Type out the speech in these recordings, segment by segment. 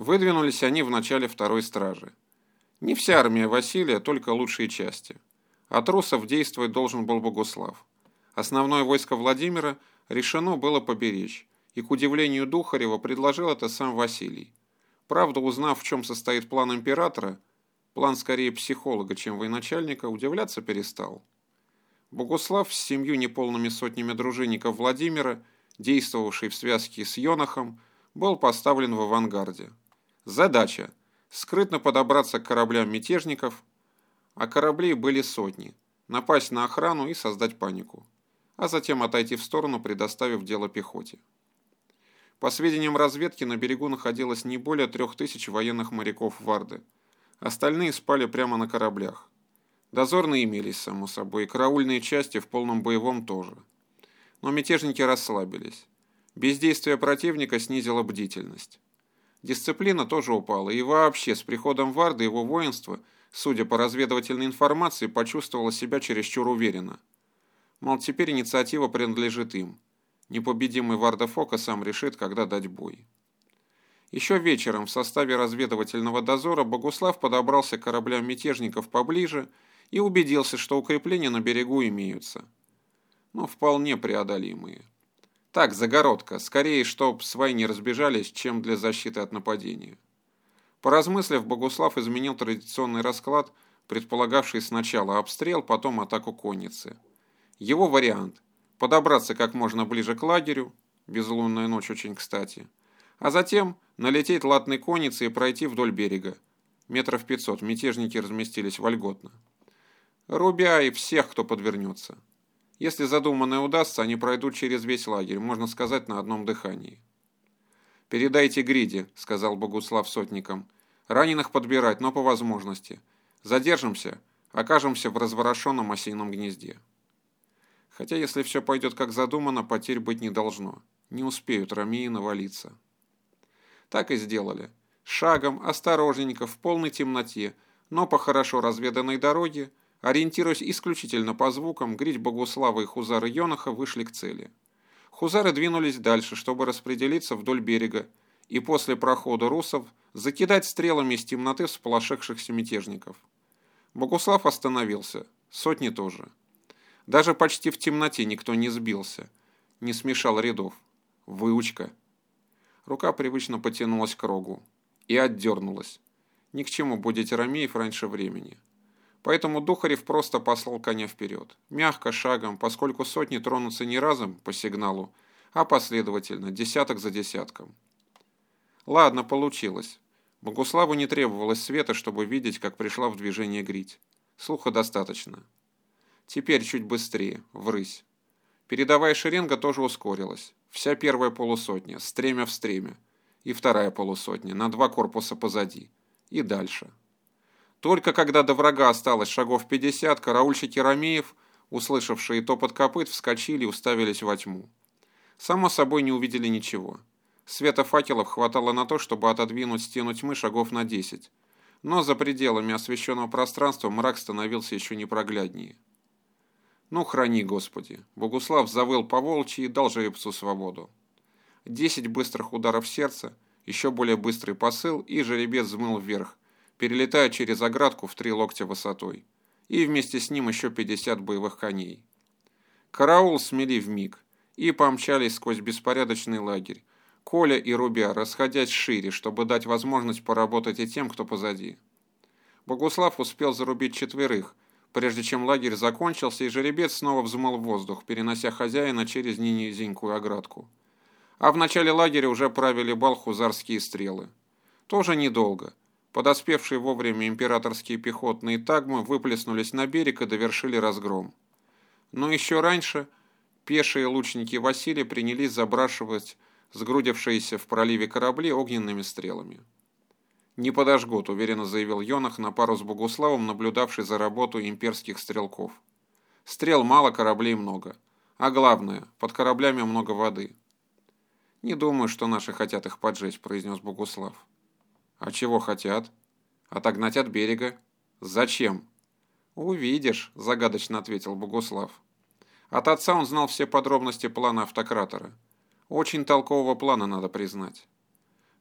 Выдвинулись они в начале второй стражи. Не вся армия Василия, только лучшие части. От русов действовать должен был Богуслав. Основное войско Владимира решено было поберечь, и, к удивлению Духарева, предложил это сам Василий. Правда, узнав, в чем состоит план императора, план скорее психолога, чем военачальника, удивляться перестал. Богуслав с семью неполными сотнями дружинников Владимира, действовавший в связке с Йонахом, был поставлен в авангарде. Задача – скрытно подобраться к кораблям мятежников, а кораблей были сотни, напасть на охрану и создать панику, а затем отойти в сторону, предоставив дело пехоте. По сведениям разведки, на берегу находилось не более трех тысяч военных моряков Варды. Остальные спали прямо на кораблях. Дозорные имелись, само собой, и караульные части в полном боевом тоже. Но мятежники расслабились. Бездействие противника снизило бдительность. Дисциплина тоже упала, и вообще с приходом Варда его воинство, судя по разведывательной информации, почувствовало себя чересчур уверенно. Мол, теперь инициатива принадлежит им. Непобедимый Варда Фока сам решит, когда дать бой. Еще вечером в составе разведывательного дозора Богуслав подобрался к кораблям мятежников поближе и убедился, что укрепления на берегу имеются. Но вполне преодолимые. Так, загородка, скорее, чтоб свои не разбежались, чем для защиты от нападения. Поразмыслив, Богуслав изменил традиционный расклад, предполагавший сначала обстрел, потом атаку конницы. Его вариант – подобраться как можно ближе к лагерю, безлунная ночь очень кстати, а затем налететь латной конницей и пройти вдоль берега. Метров пятьсот мятежники разместились вольготно рубя и всех, кто подвернется. Если задуманное удастся, они пройдут через весь лагерь, можно сказать, на одном дыхании. «Передайте Гриде», — сказал Богуслав сотникам. «Раненых подбирать, но по возможности. Задержимся, окажемся в разворошенном осином гнезде». Хотя, если все пойдет как задумано, потерь быть не должно. Не успеют ромеи навалиться. Так и сделали. Шагом, осторожненько, в полной темноте, но по хорошо разведанной дороге, Ориентируясь исключительно по звукам, Грить Богуслава и Хузары Йонаха вышли к цели. Хузары двинулись дальше, чтобы распределиться вдоль берега, и после прохода русов закидать стрелами из темноты всполошившихся мятежников. Богуслав остановился, сотни тоже. Даже почти в темноте никто не сбился, не смешал рядов. Выучка. Рука привычно потянулась к рогу и отдернулась. Ни к чему будете ромеев раньше времени. Поэтому Духарев просто послал коня вперед. Мягко, шагом, поскольку сотни тронутся не разом по сигналу, а последовательно, десяток за десятком. Ладно, получилось. Богуславу не требовалось света, чтобы видеть, как пришла в движение грить. Слуха достаточно. Теперь чуть быстрее, врысь. Передовая шеренга тоже ускорилась. Вся первая полусотня, стремя в стремя. И вторая полусотня, на два корпуса позади. И дальше. Только когда до врага осталось шагов 50, караульщики Ромеев, услышавшие топот копыт, вскочили и уставились во тьму. Само собой не увидели ничего. Света факелов хватало на то, чтобы отодвинуть стену тьмы шагов на 10. Но за пределами освещенного пространства мрак становился еще непрогляднее. «Ну, храни, Господи!» Богуслав завыл по волчьи и дал жеребцу свободу. Десять быстрых ударов сердца, еще более быстрый посыл, и жеребец взмыл вверх, перелетая через оградку в три локтя высотой, и вместе с ним еще 50 боевых коней. Караул смели в миг и помчались сквозь беспорядочный лагерь, Коля и Рубя, расходясь шире, чтобы дать возможность поработать и тем, кто позади. Богуслав успел зарубить четверых, прежде чем лагерь закончился, и жеребец снова взмыл в воздух, перенося хозяина через низенькую оградку. А в начале лагеря уже правили бал хузарские стрелы. Тоже недолго. Подоспевшие вовремя императорские пехотные тагмы выплеснулись на берег и довершили разгром. Но еще раньше пешие лучники Василия принялись забрашивать сгрудившиеся в проливе корабли огненными стрелами. «Не подожгут», — уверенно заявил Йонах на пару с Богуславом, наблюдавший за работой имперских стрелков. «Стрел мало, кораблей много. А главное, под кораблями много воды». «Не думаю, что наши хотят их поджечь», — произнес Богуслав. А чего хотят? Отогнать от берега. Зачем? Увидишь, загадочно ответил Богуслав. От отца он знал все подробности плана автократора. Очень толкового плана, надо признать.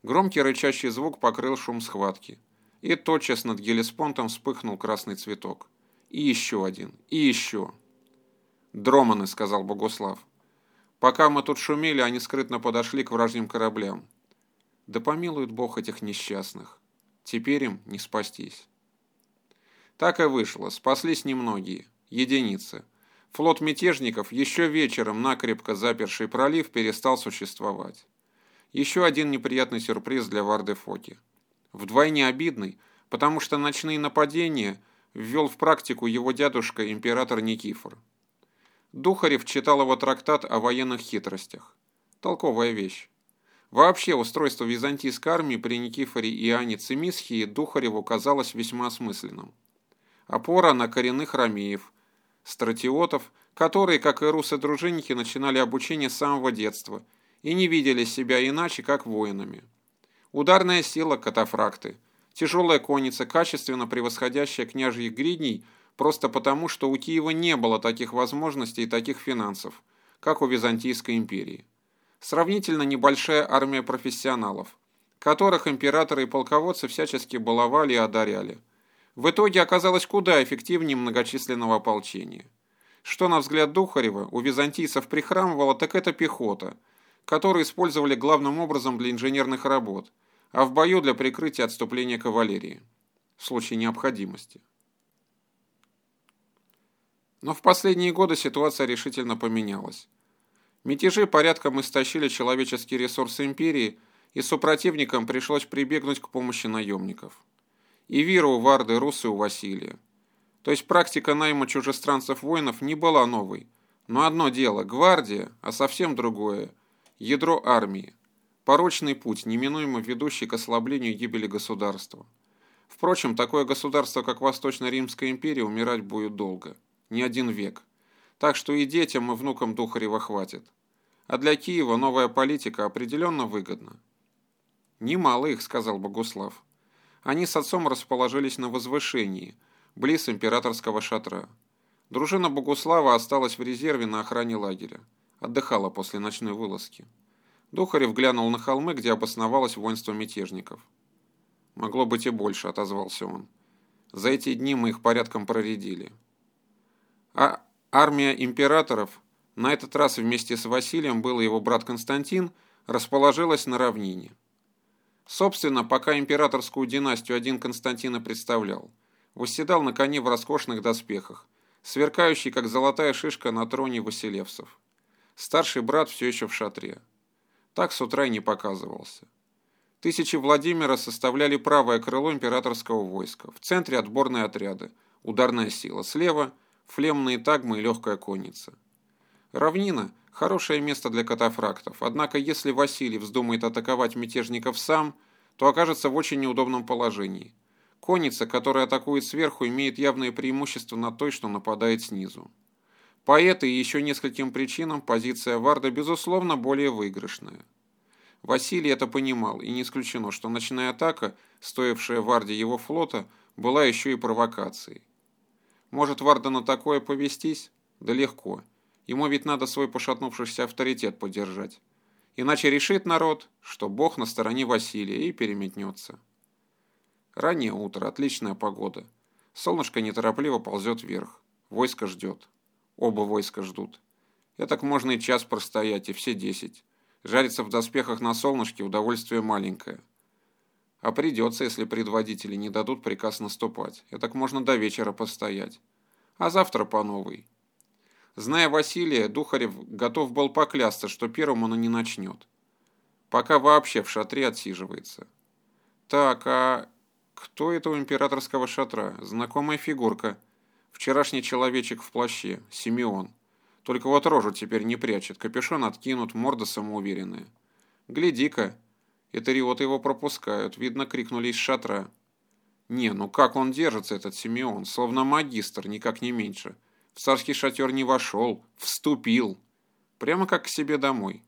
Громкий рычащий звук покрыл шум схватки. И тотчас над Гелеспонтом вспыхнул красный цветок. И еще один, и еще. «Дроманы», — сказал Богослав. «Пока мы тут шумели, они скрытно подошли к вражьим кораблям. Да помилует Бог этих несчастных. Теперь им не спастись». Так и вышло. Спаслись немногие. Единицы. Флот мятежников, еще вечером накрепко заперший пролив, перестал существовать. Еще один неприятный сюрприз для Варды Фоки. Вдвойне обидный, потому что ночные нападения ввел в практику его дядушка император Никифор. Духарев читал его трактат о военных хитростях. Толковая вещь. Вообще устройство византийской армии при Никифоре и Иоанне Цимисхии Духареву казалось весьма осмысленным. Опора на коренных ромеев, стратиотов, которые, как и русы-дружинники, начинали обучение с самого детства – и не видели себя иначе, как воинами. Ударная сила – катафракты. Тяжелая конница, качественно превосходящая княжьих гридней, просто потому, что у Киева не было таких возможностей и таких финансов, как у Византийской империи. Сравнительно небольшая армия профессионалов, которых императоры и полководцы всячески баловали и одаряли. В итоге оказалось куда эффективнее многочисленного ополчения. Что, на взгляд Духарева, у византийцев прихрамывало, так это пехота – которые использовали главным образом для инженерных работ, а в бою для прикрытия отступления кавалерии в случае необходимости. Но в последние годы ситуация решительно поменялась. Мятежи порядком истощили человеческие ресурсы империи, и супротивникам пришлось прибегнуть к помощи наемников. И Вира у Варды, Русы у Василия. То есть практика найма чужестранцев-воинов не была новой. Но одно дело – гвардия, а совсем другое Ядро армии. Порочный путь, неминуемо ведущий к ослаблению гибели государства. Впрочем, такое государство, как Восточно-Римская империя, умирать будет долго. Не один век. Так что и детям, и внукам Духарева хватит. А для Киева новая политика определенно выгодна. «Немало их», — сказал Богуслав. Они с отцом расположились на возвышении, близ императорского шатра. Дружина Богуслава осталась в резерве на охране лагеря. Отдыхала после ночной вылазки. Духарев глянул на холмы, где обосновалось воинство мятежников. «Могло быть и больше», — отозвался он. «За эти дни мы их порядком проредили». А армия императоров, на этот раз вместе с Василием был его брат Константин, расположилась на равнине. Собственно, пока императорскую династию один Константин и представлял, восседал на коне в роскошных доспехах, сверкающий, как золотая шишка на троне Василевсов. Старший брат все еще в шатре. Так с утра и не показывался. Тысячи Владимира составляли правое крыло императорского войска. В центре отборные отряды, ударная сила. Слева – флемные тагмы и легкая конница. Равнина – хорошее место для катафрактов, однако если Василий вздумает атаковать мятежников сам, то окажется в очень неудобном положении. Конница, которая атакует сверху, имеет явное преимущество над той, что нападает снизу. По этой и еще нескольким причинам позиция Варда, безусловно, более выигрышная. Василий это понимал, и не исключено, что ночная атака, стоившая Варде его флота, была еще и провокацией. Может Варда на такое повестись? Да легко. Ему ведь надо свой пошатнувшийся авторитет поддержать. Иначе решит народ, что Бог на стороне Василия и переметнется. Раннее утро, отличная погода. Солнышко неторопливо ползет вверх. Войско ждет. Оба войска ждут. Я так можно и час простоять, и все десять. Жариться в доспехах на солнышке – удовольствие маленькое. А придется, если предводители не дадут приказ наступать. Я так можно до вечера постоять. А завтра по новой. Зная Василия, Духарев готов был поклясться, что первым он и не начнет. Пока вообще в шатре отсиживается. Так, а кто это у императорского шатра? Знакомая фигурка – Вчерашний человечек в плаще, Симеон. Только вот рожу теперь не прячет, капюшон откинут, морда самоуверенная. Гляди-ка, этериоты его пропускают, видно, крикнули из шатра. Не, ну как он держится, этот Симеон, словно магистр, никак не меньше. В царский шатер не вошел, вступил. Прямо как к себе домой.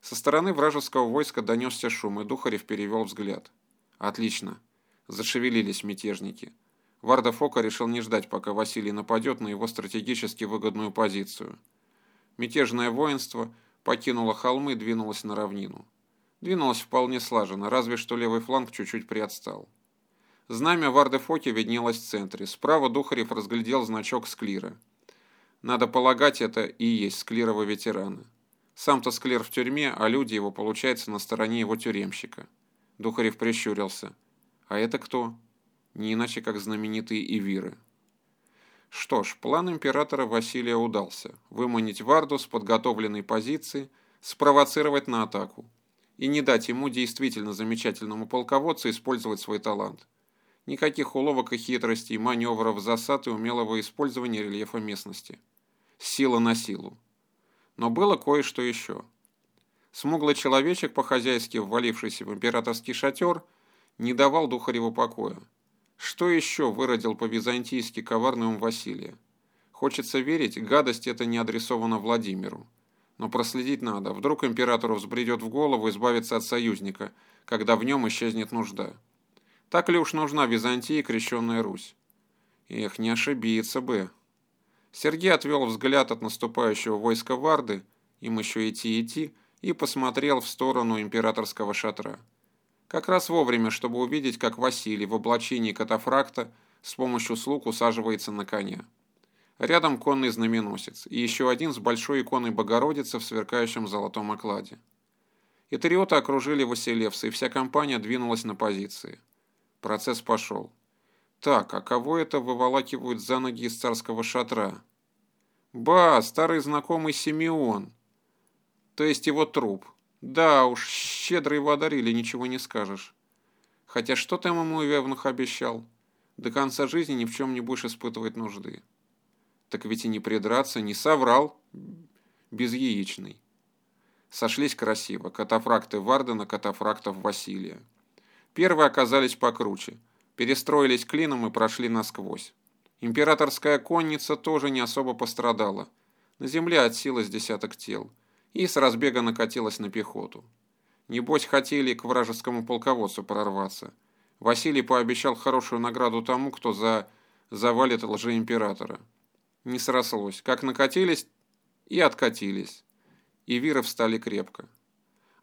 Со стороны вражеского войска донесся шум, и Духарев перевел взгляд. Отлично. Зашевелились мятежники. Варда Фока решил не ждать, пока Василий нападет на его стратегически выгодную позицию. Мятежное воинство покинуло холмы и двинулось на равнину. Двинулась вполне слаженно, разве что левый фланг чуть-чуть приотстал. Знамя Варды Фоки виднелось в центре. Справа Духарев разглядел значок Склира. Надо полагать, это и есть Склирова ветераны. Сам-то Склир в тюрьме, а люди его, получается, на стороне его тюремщика. Духарев прищурился. А это кто? Не иначе, как знаменитые Ивиры. Что ж, план императора Василия удался. Выманить Варду с подготовленной позиции, спровоцировать на атаку и не дать ему действительно замечательному полководцу использовать свой талант. Никаких уловок и хитростей, маневров, засад и умелого использования рельефа местности. Сила на силу. Но было кое-что еще. Смуглый человечек, по-хозяйски ввалившийся в императорский шатер, не давал Духареву покоя. Что еще выродил по-византийски коварный ум Василия? Хочется верить, гадость это не адресована Владимиру. Но проследить надо. Вдруг императору взбредет в голову избавиться от союзника, когда в нем исчезнет нужда. Так ли уж нужна Византии крещенная Русь? Эх, не ошибиться бы. Сергей отвел взгляд от наступающего войска Варды, им еще идти-идти, и посмотрел в сторону императорского шатра. Как раз вовремя, чтобы увидеть, как Василий в облачении катафракта с помощью слуг усаживается на коня. Рядом конный знаменосец и еще один с большой иконой Богородицы в сверкающем золотом окладе. Итериоты окружили Василевса, и вся компания двинулась на позиции. Процесс пошел. Так, а кого это выволакивают за ноги из царского шатра? Ба, старый знакомый Симеон. То есть его труп. Да уж, щедро его одарили, ничего не скажешь. Хотя что там ему Евнух обещал? До конца жизни ни в чем не будешь испытывать нужды. Так ведь и не придраться, не соврал. Безяичный. Сошлись красиво. Катафракты Вардена, катафрактов Василия. Первые оказались покруче. Перестроились клином и прошли насквозь. Императорская конница тоже не особо пострадала. На земле от силы с десяток тел. И с разбега накатилась на пехоту. Небось, хотели к вражескому полководцу прорваться. Василий пообещал хорошую награду тому, кто за... завалит лжеимператора. Не срослось. Как накатились и откатились. И виры встали крепко.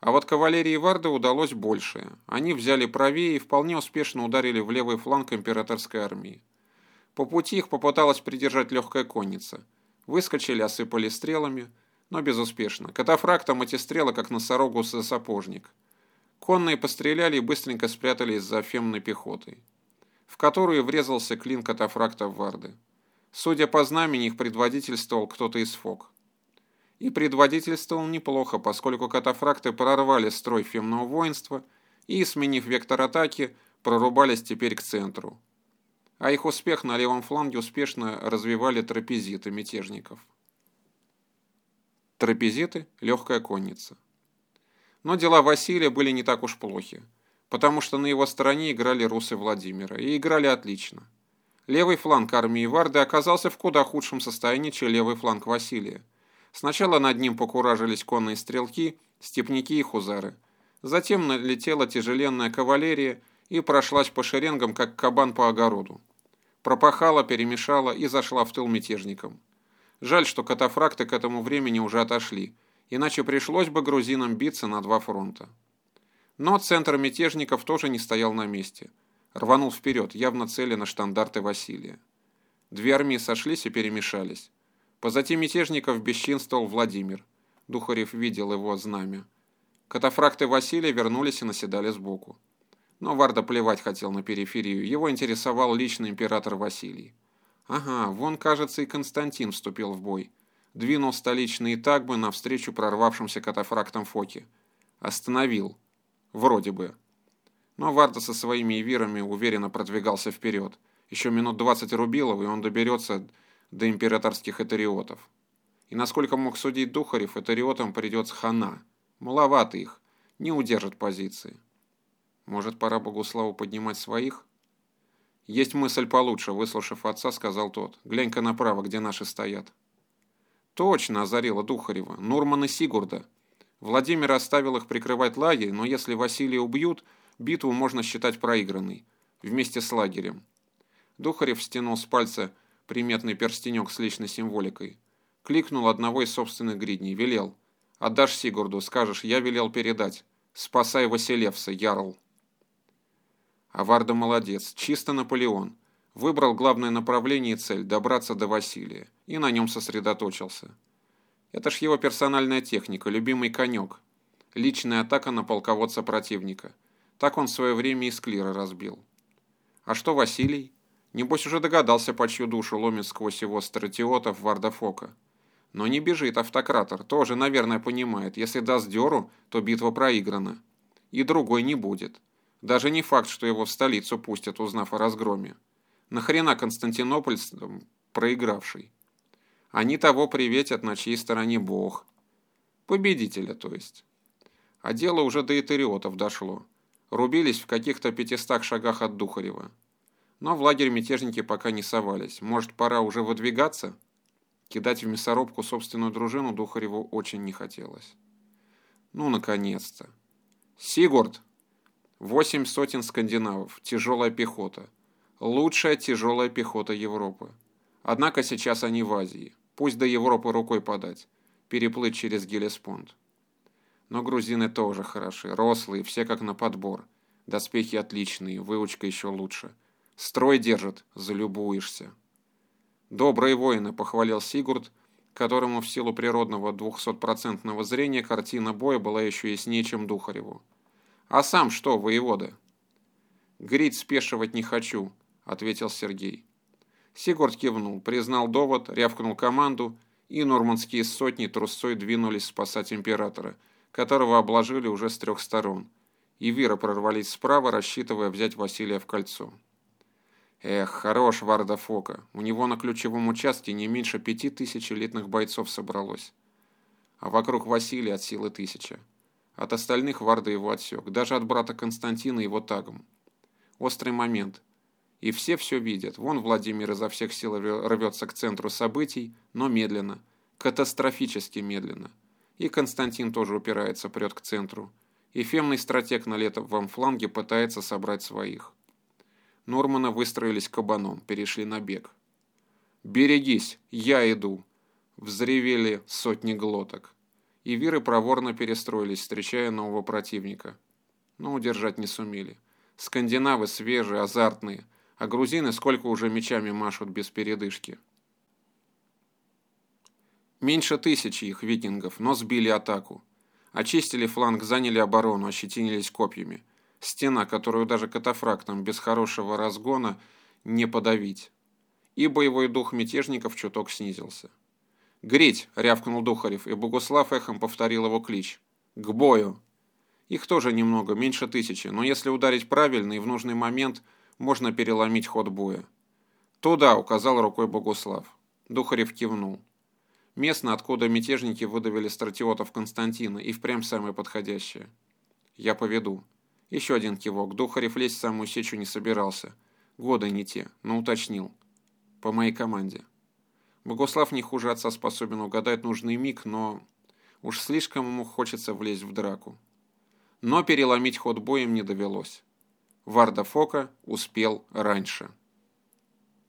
А вот кавалерии Варды удалось большее. Они взяли правее и вполне успешно ударили в левый фланг императорской армии. По пути их попыталась придержать легкая конница. Выскочили, осыпали стрелами, но безуспешно. Катафрактом эти стрелы, как носорогу за сапожник. Конные постреляли и быстренько спрятались за фемной пехотой, в которую врезался клин катафракта Варды. Судя по знамени, их предводительствовал кто-то из фок. И предводительствовал неплохо, поскольку катафракты прорвали строй фемного воинства и, сменив вектор атаки, прорубались теперь к центру. А их успех на левом фланге успешно развивали трапезиты мятежников. Трапезиты – легкая конница. Но дела Василия были не так уж плохи, потому что на его стороне играли русы Владимира, и играли отлично. Левый фланг армии Варды оказался в куда худшем состоянии, чем левый фланг Василия. Сначала над ним покуражились конные стрелки, степняки и хузары. Затем налетела тяжеленная кавалерия и прошлась по шеренгам, как кабан по огороду. Пропахала, перемешала и зашла в тыл мятежникам. Жаль, что катафракты к этому времени уже отошли, иначе пришлось бы грузинам биться на два фронта. Но центр мятежников тоже не стоял на месте – рванул вперед, явно цели на штандарты Василия. Две армии сошлись и перемешались. Позади мятежников бесчинствовал Владимир. Духарев видел его знамя. Катафракты Василия вернулись и наседали сбоку. Но Варда плевать хотел на периферию, его интересовал лично император Василий. Ага, вон, кажется, и Константин вступил в бой. Двинул столичные тагбы навстречу прорвавшимся катафрактам Фоки. Остановил. Вроде бы. Но Варда со своими эвирами уверенно продвигался вперед. Еще минут двадцать рубилов, и он доберется до императорских этериотов. И насколько мог судить Духарев, этериотам придется хана. Маловато их, не удержат позиции. Может, пора Богуславу поднимать своих? Есть мысль получше, выслушав отца, сказал тот. Глянь-ка направо, где наши стоят. Точно, озарила Духарева. Нурман и Сигурда. Владимир оставил их прикрывать лагерь, но если Василия убьют, Битву можно считать проигранной, вместе с лагерем. Духарев стянул с пальца приметный перстенек с личной символикой. Кликнул одного из собственных гридней, велел. «Отдашь Сигурду, скажешь, я велел передать. Спасай Василевса, Ярл. А Варда молодец, чисто Наполеон. Выбрал главное направление и цель – добраться до Василия. И на нем сосредоточился. Это ж его персональная техника, любимый конек. Личная атака на полководца противника. Так он в свое время и Склира разбил. А что Василий? Небось уже догадался, по чью душу ломит сквозь его стратиотов Варда Фока. Но не бежит автократор, тоже, наверное, понимает, если даст дёру, то битва проиграна. И другой не будет. Даже не факт, что его в столицу пустят, узнав о разгроме. Нахрена Константинополь проигравший? Они того приветят, на чьей стороне Бог. Победителя, то есть. А дело уже до итериотов дошло. Рубились в каких-то пятистах шагах от Духарева. Но в лагерь мятежники пока не совались. Может, пора уже выдвигаться? Кидать в мясорубку собственную дружину Духареву очень не хотелось. Ну, наконец-то. Сигурд! Восемь сотен скандинавов. Тяжелая пехота. Лучшая тяжелая пехота Европы. Однако сейчас они в Азии. Пусть до Европы рукой подать. Переплыть через Гелеспонд. Но грузины тоже хороши. Рослые, все как на подбор. Доспехи отличные, выучка еще лучше. Строй держит, залюбуешься. Добрые воины, похвалил Сигурд, которому в силу природного двухсотпроцентного зрения картина боя была еще яснее, чем Духареву. «А сам что, воевода?» «Грить спешивать не хочу», — ответил Сергей. Сигурд кивнул, признал довод, рявкнул команду, и нормандские сотни трусцой двинулись спасать императора, которого обложили уже с трех сторон. И Вира прорвались справа, рассчитывая взять Василия в кольцо. Эх, хорош Варда Фока. У него на ключевом участке не меньше пяти тысяч элитных бойцов собралось. А вокруг Василия от силы тысяча. От остальных Варда его отсек, даже от брата Константина его тагом. Острый момент – и все все видят. Вон Владимир изо всех сил рвется к центру событий, но медленно. Катастрофически медленно. И Константин тоже упирается, прет к центру. И фемный стратег на летовом фланге пытается собрать своих. Норманы выстроились кабаном, перешли на бег. «Берегись, я иду!» Взревели сотни глоток. И виры проворно перестроились, встречая нового противника. Но удержать не сумели. Скандинавы свежие, азартные – а грузины сколько уже мечами машут без передышки. Меньше тысячи их викингов, но сбили атаку. Очистили фланг, заняли оборону, ощетинились копьями. Стена, которую даже катафрактом без хорошего разгона не подавить. И боевой дух мятежников чуток снизился. «Греть!» — рявкнул Духарев, и Богуслав эхом повторил его клич. «К бою!» Их тоже немного, меньше тысячи, но если ударить правильно и в нужный момент — можно переломить ход боя. «Туда!» — указал рукой Богуслав. Духарев кивнул. Местно, откуда мятежники выдавили стратиотов Константина, и впрямь самое подходящее. «Я поведу». Еще один кивок. Духарев лезть в самую сечу не собирался. Годы не те, но уточнил. По моей команде. Богуслав не хуже отца способен угадать нужный миг, но уж слишком ему хочется влезть в драку. Но переломить ход боем не довелось. Варда Фока успел раньше.